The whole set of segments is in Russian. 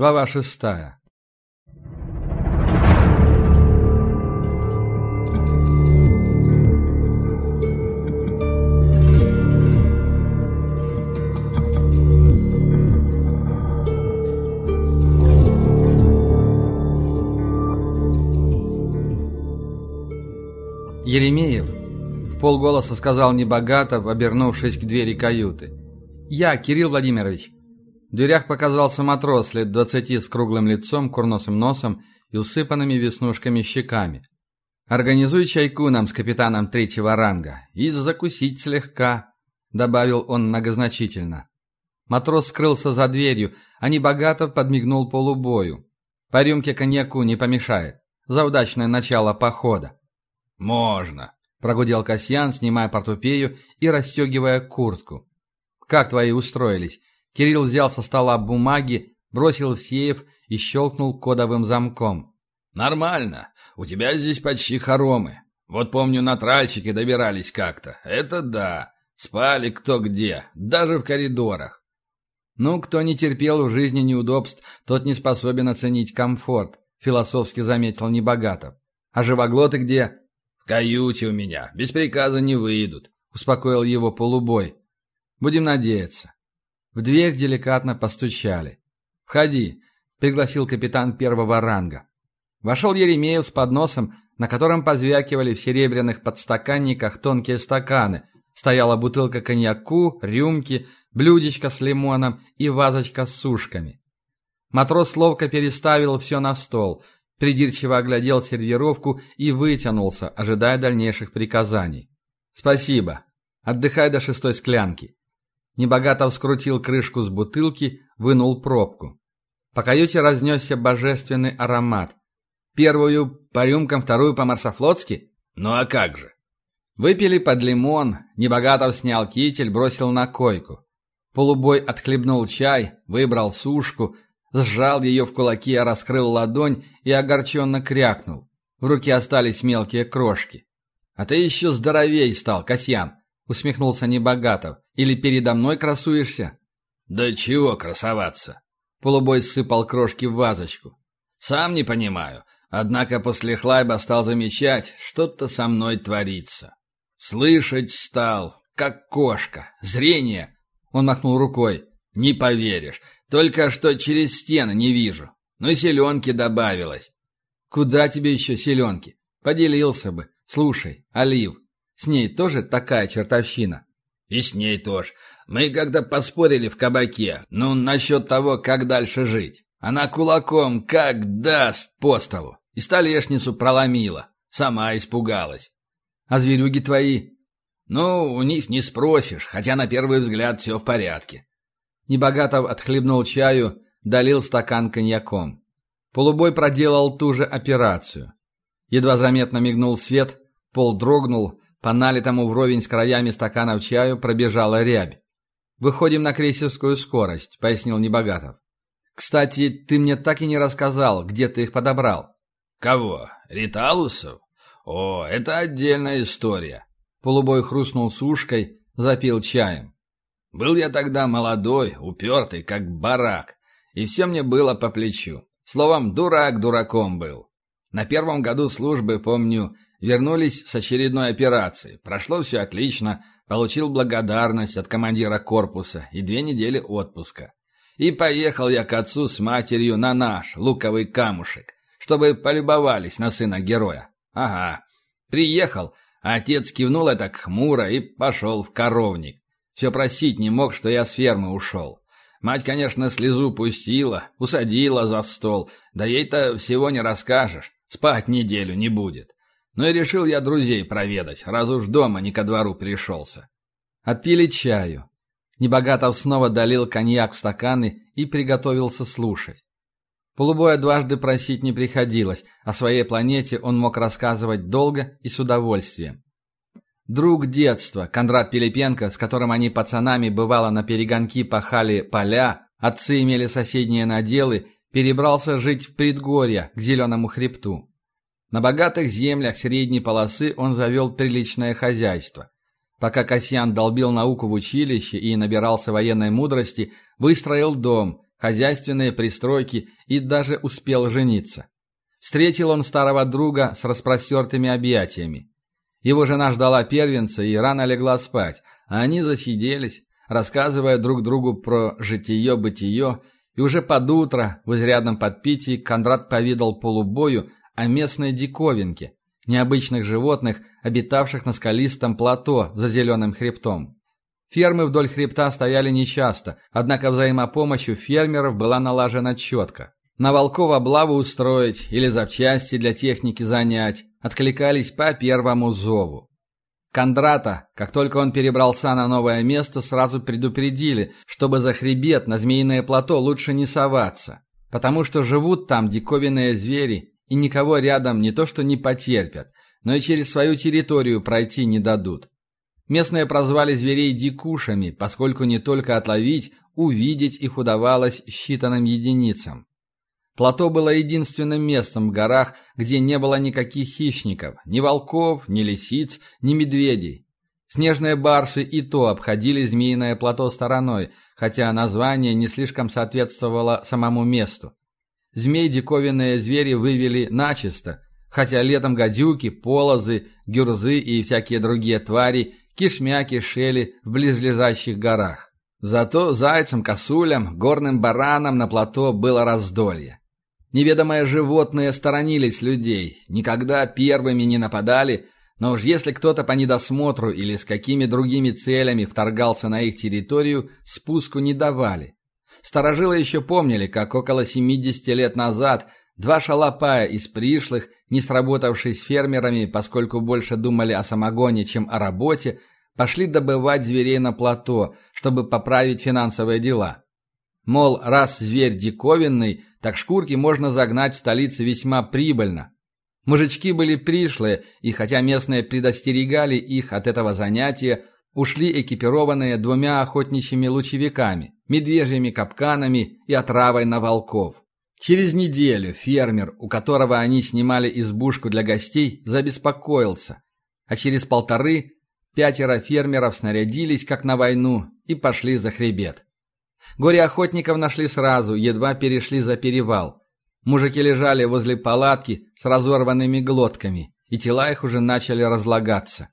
Глава шестая. Еремеев в полголоса сказал Небогатов, обернувшись к двери каюты. «Я, Кирилл Владимирович». В дверях показался матрос лет двадцати с круглым лицом, курносым носом и усыпанными веснушками щеками. «Организуй чайку нам с капитаном третьего ранга и закусить слегка», — добавил он многозначительно. Матрос скрылся за дверью, а Небогатов подмигнул полубою. «По рюмке коньяку не помешает. За удачное начало похода». «Можно», — прогудел Касьян, снимая портупею и расстегивая куртку. «Как твои устроились?» Кирилл взял со стола бумаги, бросил в сейф и щелкнул кодовым замком. «Нормально. У тебя здесь почти хоромы. Вот помню, на тральчике добирались как-то. Это да. Спали кто где, даже в коридорах. Ну, кто не терпел в жизни неудобств, тот не способен оценить комфорт, философски заметил Небогатов. А живоглоты где? каюте у меня. Без приказа не выйдут», — успокоил его полубой. «Будем надеяться». В дверь деликатно постучали. «Входи», — пригласил капитан первого ранга. Вошел Еремеев с подносом, на котором позвякивали в серебряных подстаканниках тонкие стаканы. Стояла бутылка коньяку, рюмки, блюдечко с лимоном и вазочка с сушками. Матрос ловко переставил все на стол — придирчиво оглядел сервировку и вытянулся, ожидая дальнейших приказаний. «Спасибо. Отдыхай до шестой склянки». Небогато вскрутил крышку с бутылки, вынул пробку. По каюте разнесся божественный аромат. Первую по рюмкам, вторую по марсофлотски? Ну а как же? Выпили под лимон, Небогатов снял китель, бросил на койку. Полубой отхлебнул чай, выбрал сушку – Сжал ее в кулаки, а раскрыл ладонь и огорченно крякнул. В руке остались мелкие крошки. «А ты еще здоровей стал, Касьян!» — усмехнулся Небогатов. «Или передо мной красуешься?» «Да чего красоваться?» Полубой сыпал крошки в вазочку. «Сам не понимаю. Однако после хлайба стал замечать, что-то со мной творится. Слышать стал, как кошка. Зрение!» Он махнул рукой. «Не поверишь. Только что через стены не вижу. Ну и селенки добавилось. Куда тебе еще селенки? Поделился бы. Слушай, Олив, с ней тоже такая чертовщина? И с ней тоже. Мы когда поспорили в кабаке, ну, насчет того, как дальше жить. Она кулаком как даст по столу. И столешницу проломила. Сама испугалась. А зверюги твои? Ну, у них не спросишь, хотя на первый взгляд все в порядке. Небогатов отхлебнул чаю, долил стакан коньяком. Полубой проделал ту же операцию. Едва заметно мигнул свет, пол дрогнул, по налитому вровень с краями стаканов чаю пробежала рябь. «Выходим на крейсерскую скорость», — пояснил Небогатов. «Кстати, ты мне так и не рассказал, где ты их подобрал». «Кого? Риталусов? О, это отдельная история». Полубой хрустнул сушкой, запил чаем. Был я тогда молодой, упертый, как барак, и все мне было по плечу. Словом, дурак дураком был. На первом году службы, помню, вернулись с очередной операции. Прошло все отлично, получил благодарность от командира корпуса и две недели отпуска. И поехал я к отцу с матерью на наш луковый камушек, чтобы полюбовались на сына героя. Ага. Приехал, а отец кивнул это хмуро и пошел в коровник. Все просить не мог, что я с фермы ушел. Мать, конечно, слезу пустила, усадила за стол. Да ей-то всего не расскажешь. Спать неделю не будет. Ну и решил я друзей проведать, раз уж дома не ко двору пришелся. Отпили чаю. Небогатов снова долил коньяк в стаканы и приготовился слушать. Полубоя дважды просить не приходилось, о своей планете он мог рассказывать долго и с удовольствием. Друг детства, Кондрат Пилипенко, с которым они пацанами бывало на перегонки пахали поля, отцы имели соседние наделы, перебрался жить в предгорье, к Зеленому хребту. На богатых землях средней полосы он завел приличное хозяйство. Пока Касьян долбил науку в училище и набирался военной мудрости, выстроил дом, хозяйственные пристройки и даже успел жениться. Встретил он старого друга с распростертыми объятиями. Его жена ждала первенца и рано легла спать, а они засиделись, рассказывая друг другу про житие-бытие, и уже под утро, в изрядном подпитии, Кондрат повидал полубою о местной диковинке, необычных животных, обитавших на скалистом плато за зеленым хребтом. Фермы вдоль хребта стояли нечасто, однако взаимопомощь у фермеров была налажена четко. На волков облаву устроить или запчасти для техники занять откликались по первому зову. Кондрата, как только он перебрался на новое место, сразу предупредили, чтобы за хребет на Змеиное плато лучше не соваться, потому что живут там диковинные звери и никого рядом не то что не потерпят, но и через свою территорию пройти не дадут. Местные прозвали зверей дикушами, поскольку не только отловить, увидеть их удавалось считанным единицам. Плато было единственным местом в горах, где не было никаких хищников, ни волков, ни лисиц, ни медведей. Снежные барсы и то обходили змеиное плато стороной, хотя название не слишком соответствовало самому месту. Змей диковинные звери вывели начисто, хотя летом гадюки, полозы, гюрзы и всякие другие твари кишмя кишели в близлежащих горах. Зато зайцам, косулям, горным баранам на плато было раздолье. Неведомые животные сторонились людей, никогда первыми не нападали, но уж если кто-то по недосмотру или с какими другими целями вторгался на их территорию, спуску не давали. Старожилы еще помнили, как около 70 лет назад два шалопая из пришлых, не сработавшись фермерами, поскольку больше думали о самогоне, чем о работе, пошли добывать зверей на плато, чтобы поправить финансовые дела. Мол, раз зверь диковинный, так шкурки можно загнать в столице весьма прибыльно. Мужички были пришлые, и хотя местные предостерегали их от этого занятия, ушли экипированные двумя охотничьими лучевиками, медвежьими капканами и отравой на волков. Через неделю фермер, у которого они снимали избушку для гостей, забеспокоился, а через полторы пятеро фермеров снарядились, как на войну, и пошли за хребет. Горе охотников нашли сразу, едва перешли за перевал. Мужики лежали возле палатки с разорванными глотками, и тела их уже начали разлагаться.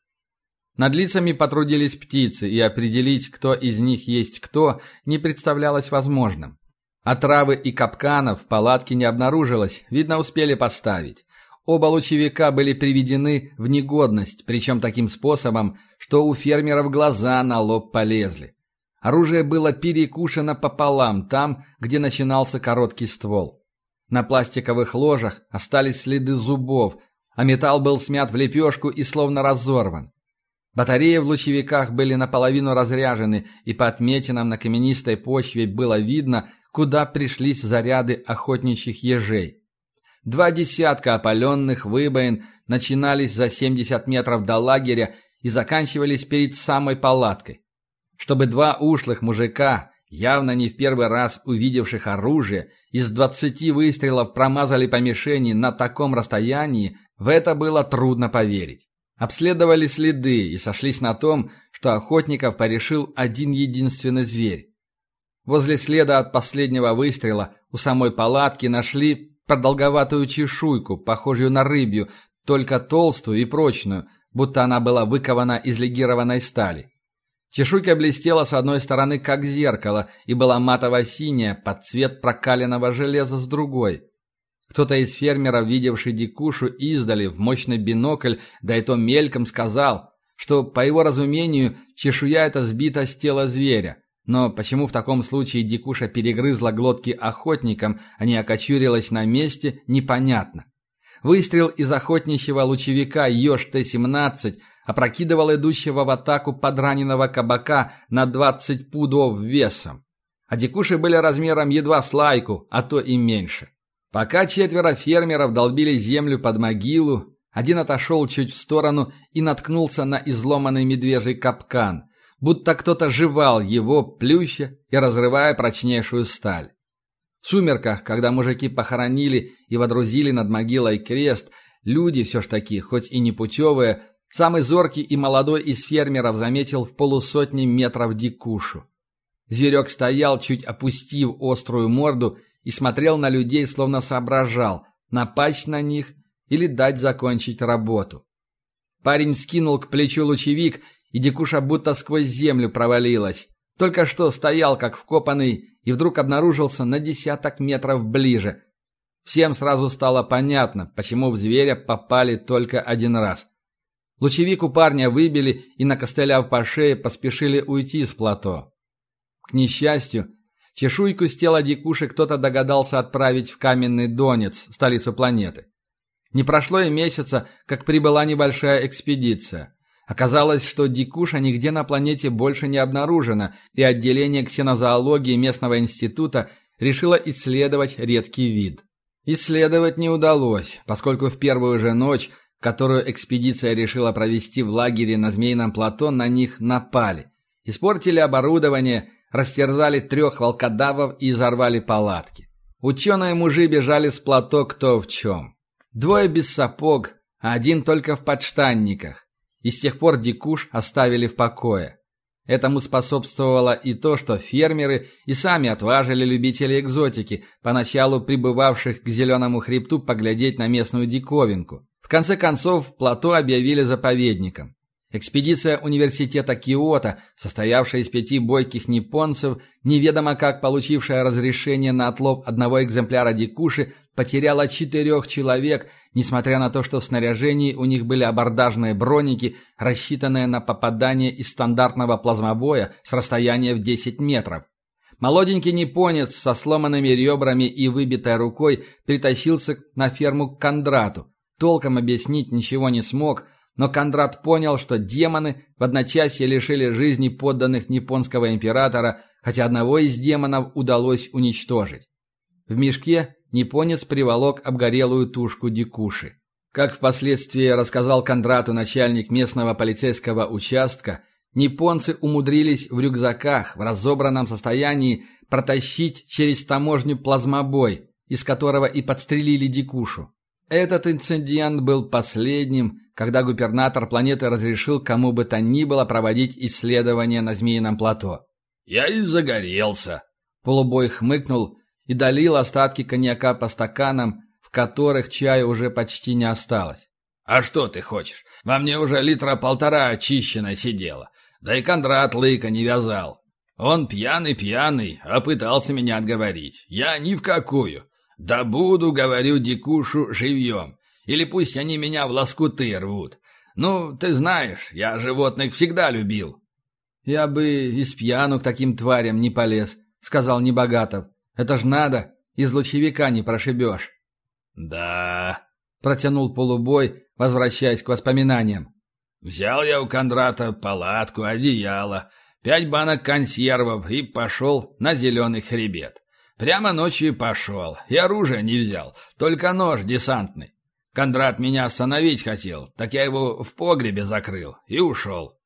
Над лицами потрудились птицы, и определить, кто из них есть кто, не представлялось возможным. Отравы и капканов в палатке не обнаружилось, видно, успели поставить. Оба лучевика были приведены в негодность, причем таким способом, что у фермеров глаза на лоб полезли. Оружие было перекушено пополам там, где начинался короткий ствол. На пластиковых ложах остались следы зубов, а металл был смят в лепешку и словно разорван. Батареи в лучевиках были наполовину разряжены, и по отметинам на каменистой почве было видно, куда пришлись заряды охотничьих ежей. Два десятка опаленных выбоин начинались за 70 метров до лагеря и заканчивались перед самой палаткой. Чтобы два ушлых мужика, явно не в первый раз увидевших оружие, из двадцати выстрелов промазали по мишени на таком расстоянии, в это было трудно поверить. Обследовали следы и сошлись на том, что охотников порешил один единственный зверь. Возле следа от последнего выстрела у самой палатки нашли продолговатую чешуйку, похожую на рыбью, только толстую и прочную, будто она была выкована из легированной стали. Чешуйка блестела с одной стороны, как зеркало, и была матово-синяя, под цвет прокаленного железа с другой. Кто-то из фермеров, видевший дикушу издали в мощный бинокль, да и то мельком сказал, что, по его разумению, чешуя эта сбита с тела зверя. Но почему в таком случае дикуша перегрызла глотки охотникам, а не окочурилась на месте, непонятно. Выстрел из охотничьего лучевика Ёж Т-17 опрокидывал идущего в атаку подраненного кабака на 20 пудов весом. А дикуши были размером едва с лайку, а то и меньше. Пока четверо фермеров долбили землю под могилу, один отошел чуть в сторону и наткнулся на изломанный медвежий капкан, будто кто-то жевал его, плюща и разрывая прочнейшую сталь. В сумерках, когда мужики похоронили и водрузили над могилой крест, люди все ж таки, хоть и непутевые, Самый зоркий и молодой из фермеров заметил в полусотни метров дикушу. Зверек стоял, чуть опустив острую морду, и смотрел на людей, словно соображал, напасть на них или дать закончить работу. Парень скинул к плечу лучевик, и Дикуша будто сквозь землю провалилась. Только что стоял, как вкопанный, и вдруг обнаружился на десяток метров ближе. Всем сразу стало понятно, почему в зверя попали только один раз. Лучевик у парня выбили и, накостыляв по шее, поспешили уйти с плато. К несчастью, чешуйку с тела дикуши кто-то догадался отправить в каменный Донец, столицу планеты. Не прошло и месяца, как прибыла небольшая экспедиция. Оказалось, что дикуша нигде на планете больше не обнаружено, и отделение ксенозоологии местного института решило исследовать редкий вид. Исследовать не удалось, поскольку в первую же ночь, которую экспедиция решила провести в лагере на Змеином плато, на них напали. Испортили оборудование, растерзали трех волкодавов и изорвали палатки. Ученые-мужи бежали с плато кто в чем. Двое без сапог, а один только в подштанниках. И с тех пор дикуш оставили в покое. Этому способствовало и то, что фермеры и сами отважили любителей экзотики, поначалу прибывавших к Зеленому хребту поглядеть на местную диковинку. В конце концов, плато объявили заповедником. Экспедиция университета Киото, состоявшая из пяти бойких японцев, неведомо как получившая разрешение на отлов одного экземпляра дикуши, потеряла четырех человек, несмотря на то, что в снаряжении у них были абордажные броники, рассчитанные на попадание из стандартного плазмобоя с расстояния в 10 метров. Молоденький японец со сломанными ребрами и выбитой рукой притащился на ферму к Кондрату. Толком объяснить ничего не смог – но Кондрат понял, что демоны в одночасье лишили жизни подданных японского императора, хотя одного из демонов удалось уничтожить. В мешке японец приволок обгорелую тушку дикуши. Как впоследствии рассказал Кондрату начальник местного полицейского участка, японцы умудрились в рюкзаках в разобранном состоянии протащить через таможню плазмобой, из которого и подстрелили дикушу. Этот инцидент был последним, когда губернатор планеты разрешил кому бы то ни было проводить исследования на Змеином плато. «Я и загорелся», — полубой хмыкнул и долил остатки коньяка по стаканам, в которых чая уже почти не осталось. «А что ты хочешь? Во мне уже литра полтора очищено сидело. Да и Кондрат лыка не вязал. Он пьяный-пьяный, а пытался меня отговорить. Я ни в какую. Да буду, говорю, дикушу живьем. Или пусть они меня в лоскуты рвут. Ну, ты знаешь, я животных всегда любил». «Я бы из пьяну к таким тварям не полез», — сказал Небогатов. «Это ж надо, из лучевика не прошибешь». «Да», — протянул полубой, возвращаясь к воспоминаниям. «Взял я у Кондрата палатку, одеяло, пять банок консервов и пошел на зеленый хребет. Прямо ночью пошел, и оружие не взял, только нож десантный. Кондрат меня остановить хотел, так я его в погребе закрыл и ушел.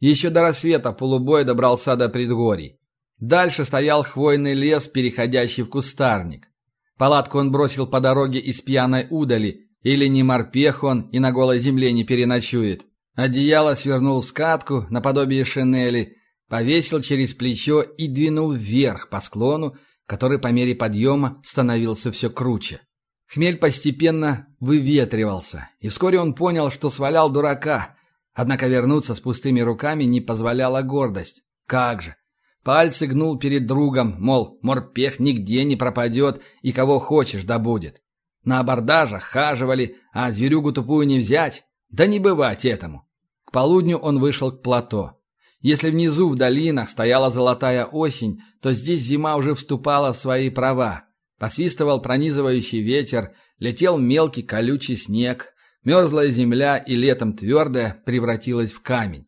Еще до рассвета полубой добрался до предгорий. Дальше стоял хвойный лес, переходящий в кустарник. Палатку он бросил по дороге из пьяной удали, или не морпех он и на голой земле не переночует. Одеяло свернул в скатку, наподобие шинели, повесил через плечо и двинул вверх по склону, который по мере подъема становился все круче. Хмель постепенно выветривался, и вскоре он понял, что свалял дурака. Однако вернуться с пустыми руками не позволяла гордость. Как же! Пальцы гнул перед другом, мол, морпех нигде не пропадет и кого хочешь добудет. На абордажах хаживали, а зверюгу тупую не взять. Да не бывать этому. К полудню он вышел к плато. Если внизу в долинах стояла золотая осень, то здесь зима уже вступала в свои права. Посвистывал пронизывающий ветер, летел мелкий колючий снег, мерзлая земля и летом твердая превратилась в камень.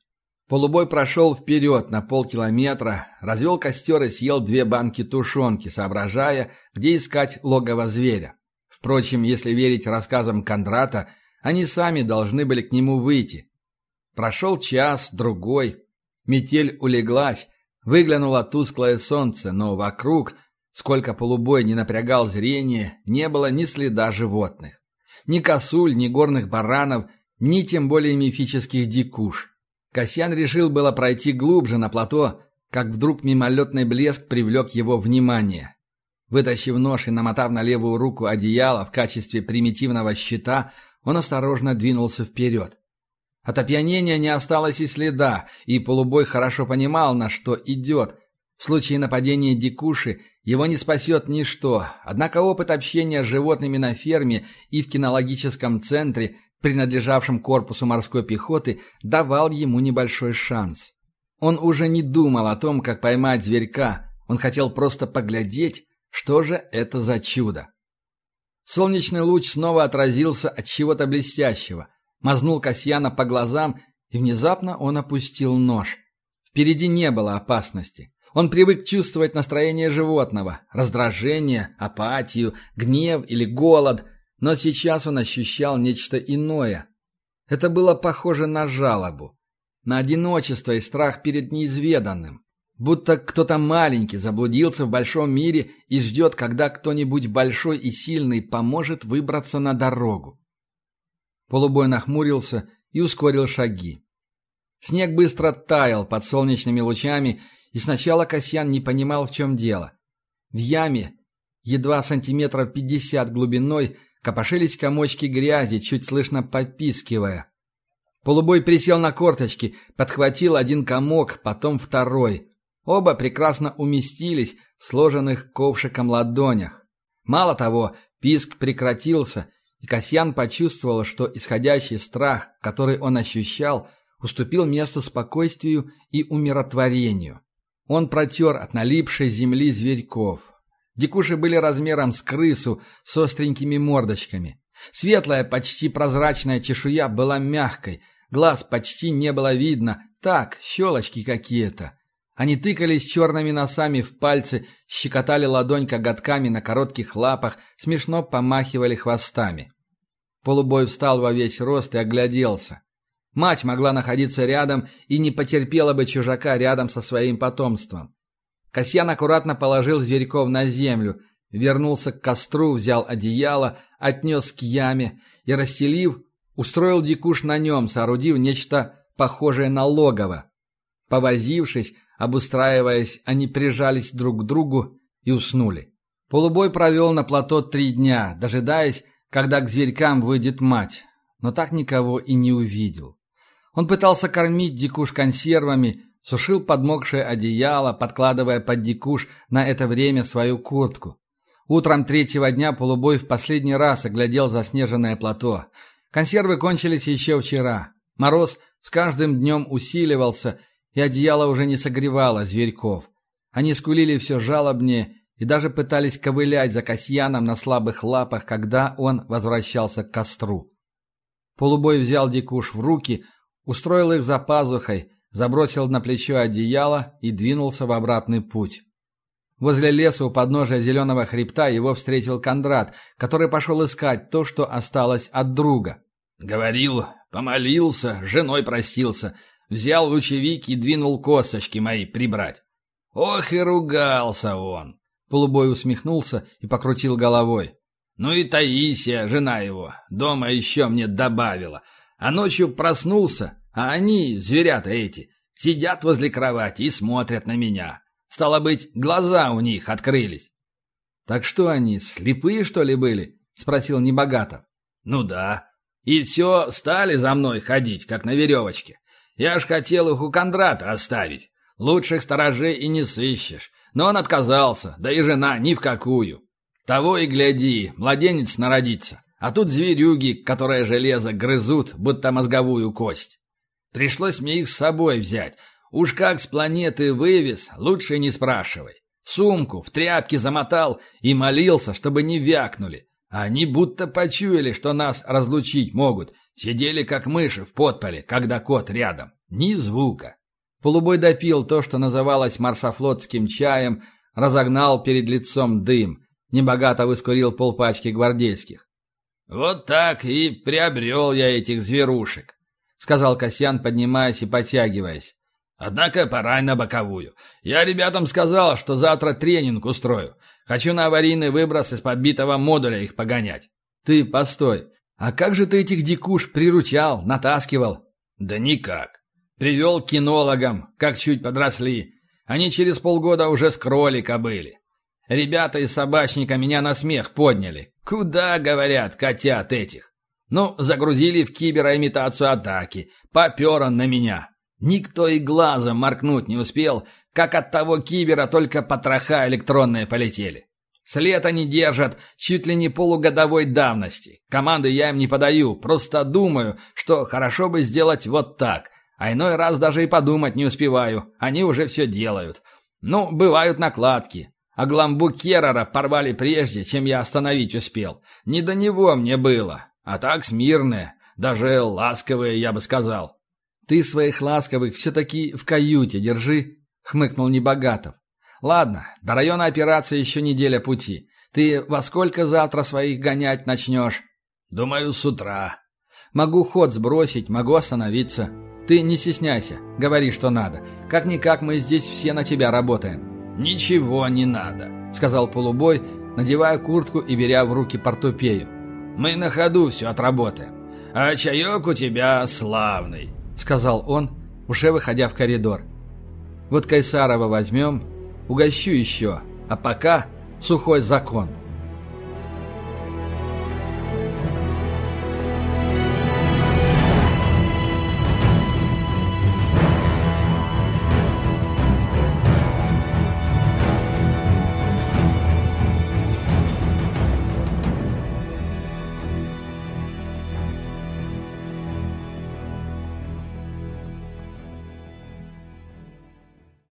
Полубой прошел вперед на полкилометра, развел костер и съел две банки тушенки, соображая, где искать логово зверя. Впрочем, если верить рассказам Кондрата, они сами должны были к нему выйти. Прошел час, другой. Метель улеглась, выглянуло тусклое солнце, но вокруг – Сколько полубой не напрягал зрение, не было ни следа животных. Ни косуль, ни горных баранов, ни тем более мифических дикуш. Касьян решил было пройти глубже на плато, как вдруг мимолетный блеск привлек его внимание. Вытащив нож и намотав на левую руку одеяло в качестве примитивного щита, он осторожно двинулся вперед. От опьянения не осталось и следа, и полубой хорошо понимал, на что идет. В случае нападения дикуши его не спасет ничто, однако опыт общения с животными на ферме и в кинологическом центре, принадлежавшем корпусу морской пехоты, давал ему небольшой шанс. Он уже не думал о том, как поймать зверька, он хотел просто поглядеть, что же это за чудо. Солнечный луч снова отразился от чего-то блестящего – мазнул Касьяна по глазам, и внезапно он опустил нож. Впереди не было опасности. Он привык чувствовать настроение животного, раздражение, апатию, гнев или голод, но сейчас он ощущал нечто иное. Это было похоже на жалобу, на одиночество и страх перед неизведанным. Будто кто-то маленький заблудился в большом мире и ждет, когда кто-нибудь большой и сильный поможет выбраться на дорогу. Полубой нахмурился и ускорил шаги. Снег быстро таял под солнечными лучами, и сначала Касьян не понимал, в чем дело. В яме, едва сантиметров пятьдесят глубиной, копошились комочки грязи, чуть слышно попискивая. Полубой присел на корточки, подхватил один комок, потом второй. Оба прекрасно уместились в сложенных ковшиком ладонях. Мало того, писк прекратился — и Касьян почувствовал, что исходящий страх, который он ощущал, уступил место спокойствию и умиротворению. Он протер от налипшей земли зверьков. Дикуши были размером с крысу с остренькими мордочками. Светлая, почти прозрачная чешуя была мягкой, глаз почти не было видно, так, щелочки какие-то. Они тыкались черными носами в пальцы, щекотали ладонь коготками на коротких лапах, смешно помахивали хвостами. Полубой встал во весь рост и огляделся. Мать могла находиться рядом и не потерпела бы чужака рядом со своим потомством. Касьян аккуратно положил зверьков на землю, вернулся к костру, взял одеяло, отнес к яме и, расстелив, устроил дикуш на нем, соорудив нечто похожее на логово. Повозившись, Обустраиваясь, они прижались друг к другу и уснули. Полубой провел на плато три дня, дожидаясь, когда к зверькам выйдет мать, но так никого и не увидел. Он пытался кормить дикуш консервами, сушил подмокшее одеяло, подкладывая под дикуш на это время свою куртку. Утром третьего дня полубой в последний раз оглядел заснеженное плато. Консервы кончились еще вчера. Мороз с каждым днем усиливался, и одеяло уже не согревало зверьков. Они скулили все жалобнее и даже пытались ковылять за Касьяном на слабых лапах, когда он возвращался к костру. Полубой взял дикуш в руки, устроил их за пазухой, забросил на плечо одеяло и двинулся в обратный путь. Возле леса у подножия зеленого хребта его встретил Кондрат, который пошел искать то, что осталось от друга. «Говорил, помолился, женой просился, Взял лучевик и двинул косточки мои прибрать. Ох и ругался он. Полубой усмехнулся и покрутил головой. Ну и Таисия, жена его, дома еще мне добавила. А ночью проснулся, а они, зверята эти, сидят возле кровати и смотрят на меня. Стало быть, глаза у них открылись. «Так что они, слепые, что ли, были?» — спросил Небогатов. «Ну да. И все стали за мной ходить, как на веревочке. Я ж хотел их у Кондрата оставить. Лучших сторожей и не сыщешь. Но он отказался, да и жена ни в какую. Того и гляди, младенец народится. А тут зверюги, которые железо грызут, будто мозговую кость. Пришлось мне их с собой взять. Уж как с планеты вывез, лучше не спрашивай. Сумку, в тряпки замотал и молился, чтобы не вякнули. Они будто почуяли, что нас разлучить могут, Сидели как мыши в подполе, когда кот рядом. Ни звука. Полубой допил то, что называлось марсофлотским чаем, разогнал перед лицом дым. Небогато выскурил полпачки гвардейских. «Вот так и приобрел я этих зверушек», — сказал Касьян, поднимаясь и потягиваясь. «Однако пора на боковую. Я ребятам сказал, что завтра тренинг устрою. Хочу на аварийный выброс из подбитого модуля их погонять». «Ты постой. «А как же ты этих дикуш приручал, натаскивал?» «Да никак. Привел к кинологам, как чуть подросли. Они через полгода уже с кролика были. Ребята из собачника меня на смех подняли. Куда, говорят, котят этих? Ну, загрузили в кибероимитацию атаки. Попер он на меня. Никто и глазом моркнуть не успел, как от того кибера только потроха электронные полетели. След они держат чуть ли не полугодовой давности. Команды я им не подаю, просто думаю, что хорошо бы сделать вот так. А иной раз даже и подумать не успеваю, они уже все делают. Ну, бывают накладки. А гламбу Керрера порвали прежде, чем я остановить успел. Не до него мне было. А так смирные, даже ласковые, я бы сказал. «Ты своих ласковых все-таки в каюте держи», — хмыкнул Небогатов. «Ладно, до района операции еще неделя пути. Ты во сколько завтра своих гонять начнешь?» «Думаю, с утра». «Могу ход сбросить, могу остановиться. Ты не стесняйся, говори, что надо. Как-никак мы здесь все на тебя работаем». «Ничего не надо», — сказал полубой, надевая куртку и беря в руки портупею. «Мы на ходу все отработаем. А чаек у тебя славный» сказал он, уже выходя в коридор. «Вот Кайсарова возьмем, угощу еще, а пока сухой закон».